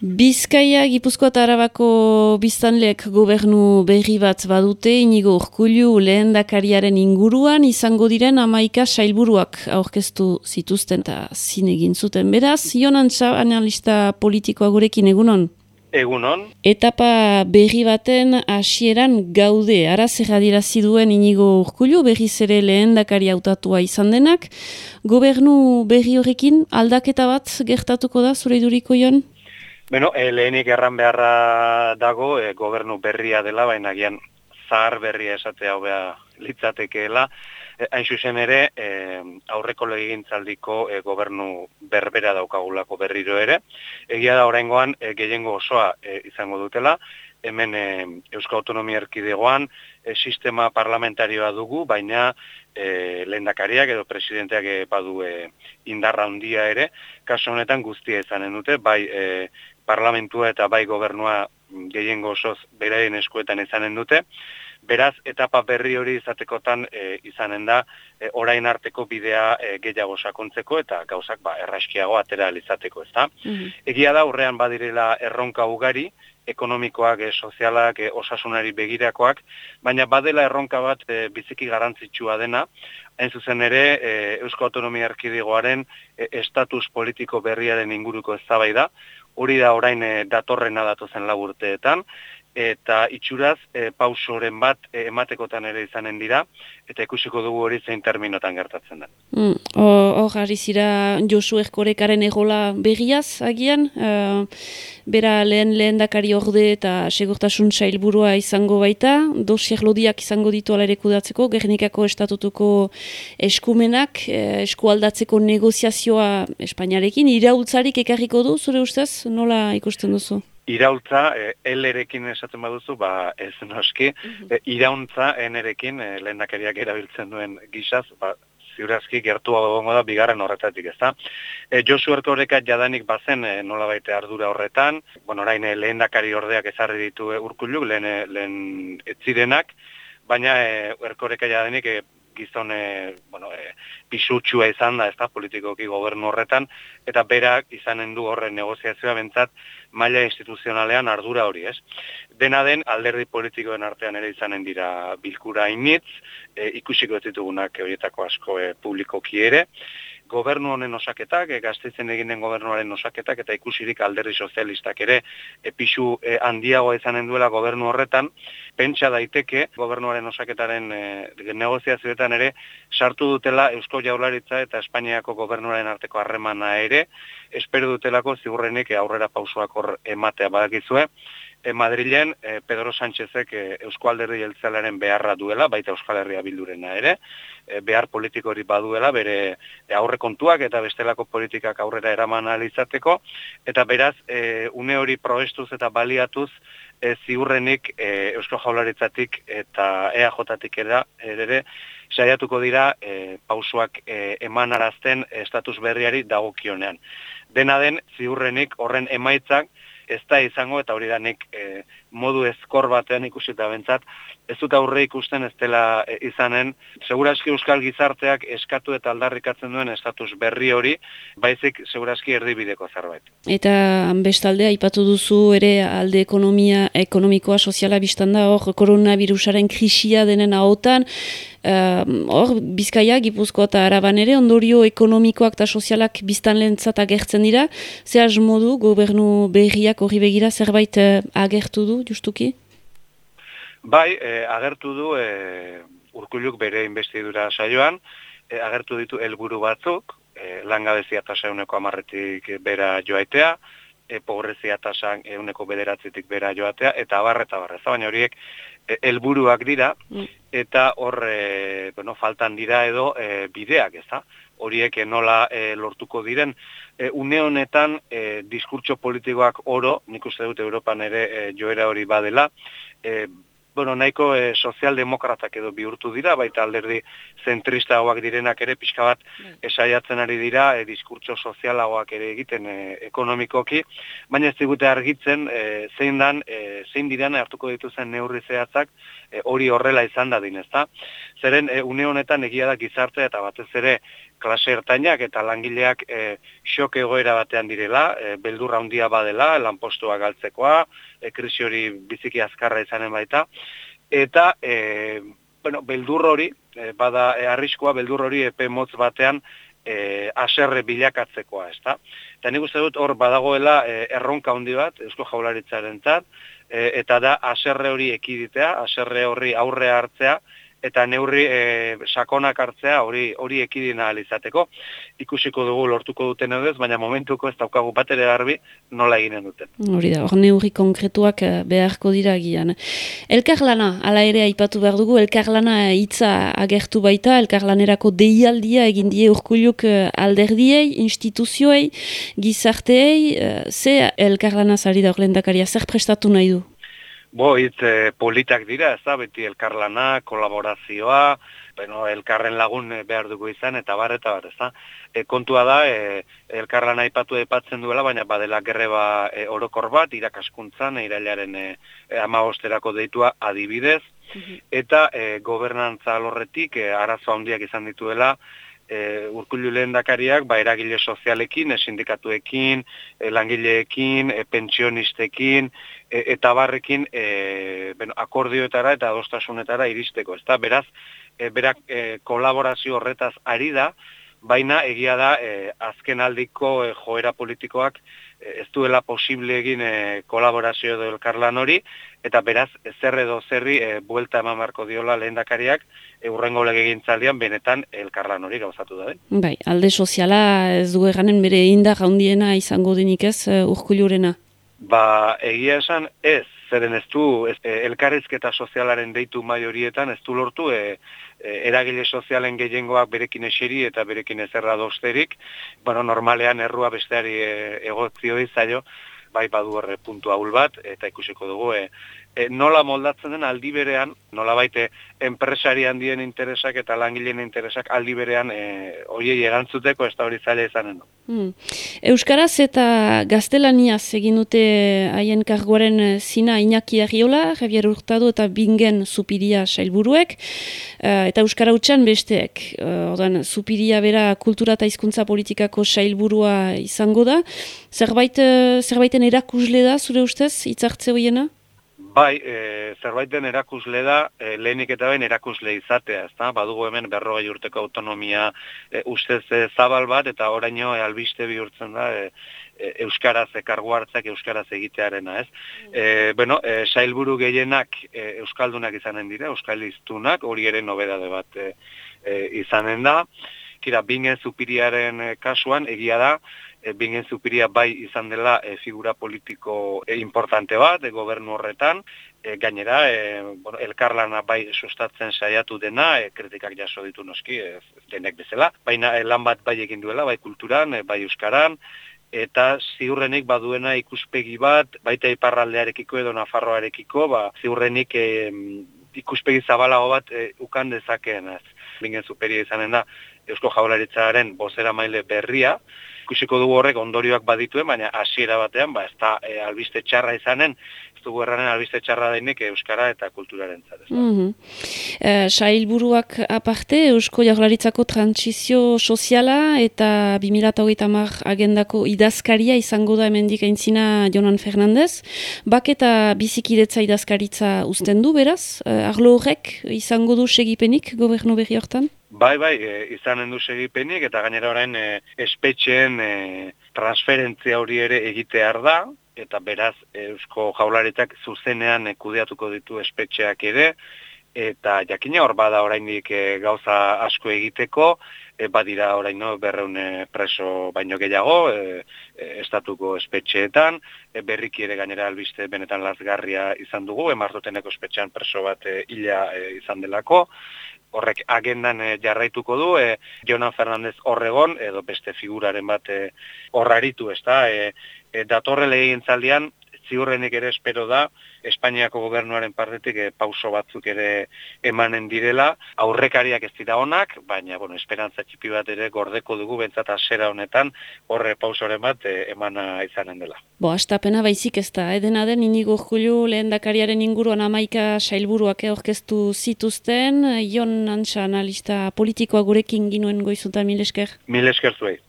Bizkaia, Gipuzkoa eta Arabako biztanleek gobernu berri bat badute, inigo urkulu lehen dakariaren inguruan, izango diren amaika sailburuak aurkeztu zituzten eta zinegin zuten. Beraz, Jonantza analista politikoa gurekin egunon? Egunon. Etapa berri baten hasieran gaude. Ara zerradira ziduen inigo urkulu, berri zere lehen dakari autatua izan denak. Gobernu berri horrekin aldaketa bat gertatuko da, zure iduriko joan? Beno, e, lehenik erran beharra dago, e, gobernu berria dela, baina gian zahar berria esatea hobea litzatekeela. E, hain zuzen ere, e, aurreko legintzaldiko e, gobernu berbera daukagulako berriro ere. Egia da oraingoan e, gehiengo osoa e, izango dutela, hemen e, Eusko Autonomia Erkidegoan e, sistema parlamentarioa dugu, baina e, lehendakariak edo presidenteak e, badu e, indarra handia ere, kaso honetan guztia izanen dute, bai e, parlamentua eta bai gobernua gehiengo osoz beraien eskuetan izanen dute. Beraz, etapa berri hori izatekotan e, izanen da, e, orain arteko bidea e, gehiago sakontzeko eta gauzak ba, erraskiago atera izateko, ez da? Mhm. Egia da, urrean badirela erronka ugari, ekonomikoak, e, sozialak, e, osasunari begirakoak, baina badela erronka bat e, biziki garantzitsua dena, hain zuzen ere, e, Eusko Autonomia Erkidegoaren e, estatus politiko berriaren inguruko eztabaida, hori da orain e, datorrena datozen laburteetan, eta itxuraz e, pausoren bat e, ematekotan ere izanen dira, eta ikusiko dugu hori zein terminotan gertatzen da. Mm, hor, mm, zira Josu Erkorekaren egola begiaz agian, uh, bera lehen lehen dakari orde eta segurtasun sailburua izango baita, dosier lodiak izango ditu ala kudatzeko, gernikako estatutuko eskumenak, eh, eskualdatzeko negoziazioa Espainiarekin, iraultzarik ekarriko du, zure ustez, nola ikusten duzu? Iraultza, e, L-erekin esaten baduzu, ba ez noski, mhm. e, irauntza N-erekin e, lehendakariak erabiltzen duen gizaz, ba, ziurazki gertu gongo da bigarren horretatik, ezta? E, Josu Erkoreka jadanik bazen e, nola ardura horretan, bueno, orain e, lehendakari ordeak ezarri ditu e, urkullu, lehen, lehen etzirenak, baina e, Erkoreka jadanik e, gizon e, bueno, e, pisutsua izan da, ez da, politikoki gobernu horretan, eta berak izanen du horren negoziazioa bentsat maila instituzionalean ardura hori, ez? Dena den, alderdi politikoen artean ere izanen dira bilkura initz, e, ikusiko ez ditugunak horietako asko e, publikoki ere, gobernu honen osaketak, e, gaztetzen eginen gobernuaren osaketak, eta ikusirik alderri sozialistak ere, episu e, handiagoa izanen duela gobernu horretan, pentsa daiteke gobernuaren osaketaren e, negoziazioetan ere, sartu dutela Eusko Jaularitza eta Espainiako gobernuaren arteko harremana ere, espero dutelako ziurrenik aurrera pausoak hor ematea. Badakizue, e, Madrilen e, Pedro Sánchezek e, Eusko Alderdi Jeltzalaren beharra duela, baita Euskal Herria bildurena ere, e, behar politikori baduela, bere e, aurre kontuak eta bestelako politikak aurrera eraman alizateko, eta beraz, e, une hori proestuz eta baliatuz, e, ziurrenik e, Eusko Jaularitzatik eta EAJ-tik ere, ere, saiatuko dira e, pausuak e, eman arazten estatus berriari dagokionean. Dena den, ziurrenik horren emaitzak, ez da izango eta hori da nik e, modu ezkor batean ikusita bentsat, ez dut aurre ikusten ez dela e, izanen, seguraski euskal gizarteak eskatu eta aldarrikatzen duen estatus berri hori, baizik seguraski erdibideko zerbait. Eta bestalde, aipatu duzu ere alde ekonomia, ekonomikoa, soziala biztanda, hor koronavirusaren krisia denen ahotan, hor, uh, bizkaia, gipuzkoa eta araban ere, ondorio ekonomikoak eta sozialak biztan lehentzat agertzen dira, ze modu gobernu berriak hori begira zerbait uh, agertu du, justuki? Bai, eh, agertu du eh, urkuluk bere investidura saioan, eh, agertu ditu helburu batzuk, eh, langabezia tasa euneko amarretik bera joaitea, e, pobrezia tasan euneko bederatzitik bera joatea, eta barre eta barre. Baina horiek e, helburuak dira, mm. eta hor e, bueno, faltan dira edo e, bideak, ez da? Horiek nola e, lortuko diren, e, une honetan e, diskurtso politikoak oro, nik uste dut Europan ere e, joera hori badela, e, bueno, nahiko e, sozialdemokratak edo bihurtu dira, baita alderdi zentrista hauak direnak ere pixka bat bai. esaiatzen ari dira, e, diskurtso sozialagoak ere egiten e, ekonomikoki, baina ez digute argitzen e, zein dan, e, zein diran hartuko dituzen neurri zehatzak hori horrela izan da dinezta. Zeren, e, une honetan egia da gizartea eta batez ere klase ertainak eta langileak e, xok egoera batean direla, e, beldurra handia badela, lanpostua galtzekoa, e, krisi hori biziki azkarra izanen baita, eta e, bueno, beldur hori, e, bada e, arriskoa beldur hori epe motz batean e, aserre bilakatzekoa, ezta? Eta nik uste dut hor badagoela e, erronka handi bat, eusko jaularitzaren tzat, e, eta da aserre hori ekiditea, aserre horri aurre hartzea, eta neurri e, sakonak hartzea hori hori ekidina izateko ikusiko dugu lortuko duten edo baina momentuko ez daukagu bat ere garbi nola eginen duten. Hori da, hor neurri konkretuak eh, beharko dira gian. Elkarlana, ala ere aipatu behar dugu, elkarlana hitza agertu baita, elkarlanerako deialdia egin die urkuluk eh, alderdiei, instituzioei, gizarteei, ze elkarlana zari da hor zer prestatu nahi du? Bo, hitz e, politak dira, ez da, beti elkarlana, kolaborazioa, bueno, elkarren lagun eh, behar dugu izan, eta bar, eta bar, ez da. E, kontua da, e, elkarlana ipatu epatzen duela, baina badela gerreba e, orokor bat, irakaskuntzan, irailaren e, ama osterako deitua adibidez, eta e, gobernantza alorretik, e, arazo handiak izan dituela, e, urkullu lehen dakariak, ba, eragile sozialekin, e, sindikatuekin, e, langileekin, e, pentsionistekin, e, eta barrekin e, bueno, akordioetara eta adostasunetara iristeko. Ezta? Beraz, e, berak e, kolaborazio horretaz ari da, baina egia da e, azken aldiko e, joera politikoak ez duela posible egin e, kolaborazio edo elkarlan hori, eta beraz, zer edo zerri e, buelta eman marko diola lehen dakariak, e, urrengo legegintzaldian benetan elkarlan hori gauzatu da. Bai, alde soziala ez du eganen bere indar handiena izango denik ez urkulurena? Ba, egia esan ez, zeren ez du ez, e, elkarrizketa sozialaren deitu mai horietan, ez du lortu e, e, eragile sozialen gehiengoak berekin eseri eta berekin ezerra dozterik, bueno, normalean errua besteari e, egotzio izaio, bai badu horre puntu ahul bat, eta ikusiko dugu, e, e, nola moldatzen den aldi berean, nola baite enpresari handien interesak eta langileen interesak aldi berean e, oiei erantzuteko zaila izanen. Hmm. Euskaraz eta gaztelaniaz egin dute haien kargoaren zina inaki erriola, Javier Urtado eta Bingen Zupiria sailburuek, uh, eta Euskara utxan besteek. Odan, Zupiria bera kultura eta hizkuntza politikako sailburua izango da. Zerbait, zerbaiten erakusle da, zure ustez, itzartze hoiena? Bai, e, zerbaiten erakusle da, e, lehenik eta behin erakusle izatea, ezta? Badugu hemen berrogei urteko autonomia e, ustez e, zabal bat, eta oraino e, albiste bihurtzen da, e, e, Euskaraz ekargu hartzak Euskaraz egitearena, ez? E, bueno, e, sailburu gehienak e, Euskaldunak izanen dira, Euskaliztunak, hori ere nobedade bat e, e, izanen da. Kira, bingen zupiriaren kasuan, egia da, e, bingen zupiria bai izan dela e, figura politiko e, importante bat, e, gobernu horretan, e, gainera, e, bueno, elkarlana bai sustatzen saiatu dena, e, kritikak jaso ditu noski, e, denek bezala, baina e, lan bat bai egin duela, bai kulturan, e, bai euskaran, eta ziurrenik baduena ikuspegi bat, baita iparraldearekiko edo nafarroarekiko, ba, ziurrenik e, ikuspegi zabalago bat e, ukan dezakeen, ez. Bingen superia izanen da, Eusko Jaularitzaren bozera maile berria, ikusiko dugu horrek ondorioak badituen, baina hasiera batean, ba, ez da e, albiste txarra izanen, dugu erranen albiste txarra denik Euskara eta kulturaren zara. Mm -hmm. e, Sailburuak aparte, Eusko Jaglaritzako transizio soziala eta 2008 mar agendako idazkaria izango da hemendik aintzina Jonan Fernandez. Bak eta bizikidetza idazkaritza usten du, beraz? E, arlo horrek izango du segipenik gobernu berri hortan? Bai, bai, e, izanen du segipenik eta gainera orain e, espetxeen e, transferentzia hori ere egitear da eta beraz Eusko Jaularitzak zuzenean e, kudeatuko ditu espetxeak ere. Eta jakina hor bada oraindik e, gauza asko egiteko e, badira orain no, berreun e, preso baino gehiago e, e, estatuko espetxeetan. E, berriki ere gainera albiste benetan lazgarria izan dugu emartoteneko espetxean preso bat e, ila e, izan delako. Horrek agendan e, jarraituko du, e, Jonan Fernandez horregon, edo beste figuraren bat e, horraritu, ez da, e, e, datorre legin ziurrenik ere espero da, Espainiako gobernuaren partetik e, pauso batzuk ere emanen direla, aurrekariak ez dira onak, baina, bueno, esperantza txipi bat ere gordeko dugu bentsat asera honetan, horre pausoren bat e, emana izanen dela. Bo, astapena baizik ez da, edena den, inigo julu lehen dakariaren inguruan amaika sailburuak aurkeztu zituzten, Jon Antxa analista politikoa gurekin ginuen goizutan, mil esker? Mil esker zuei.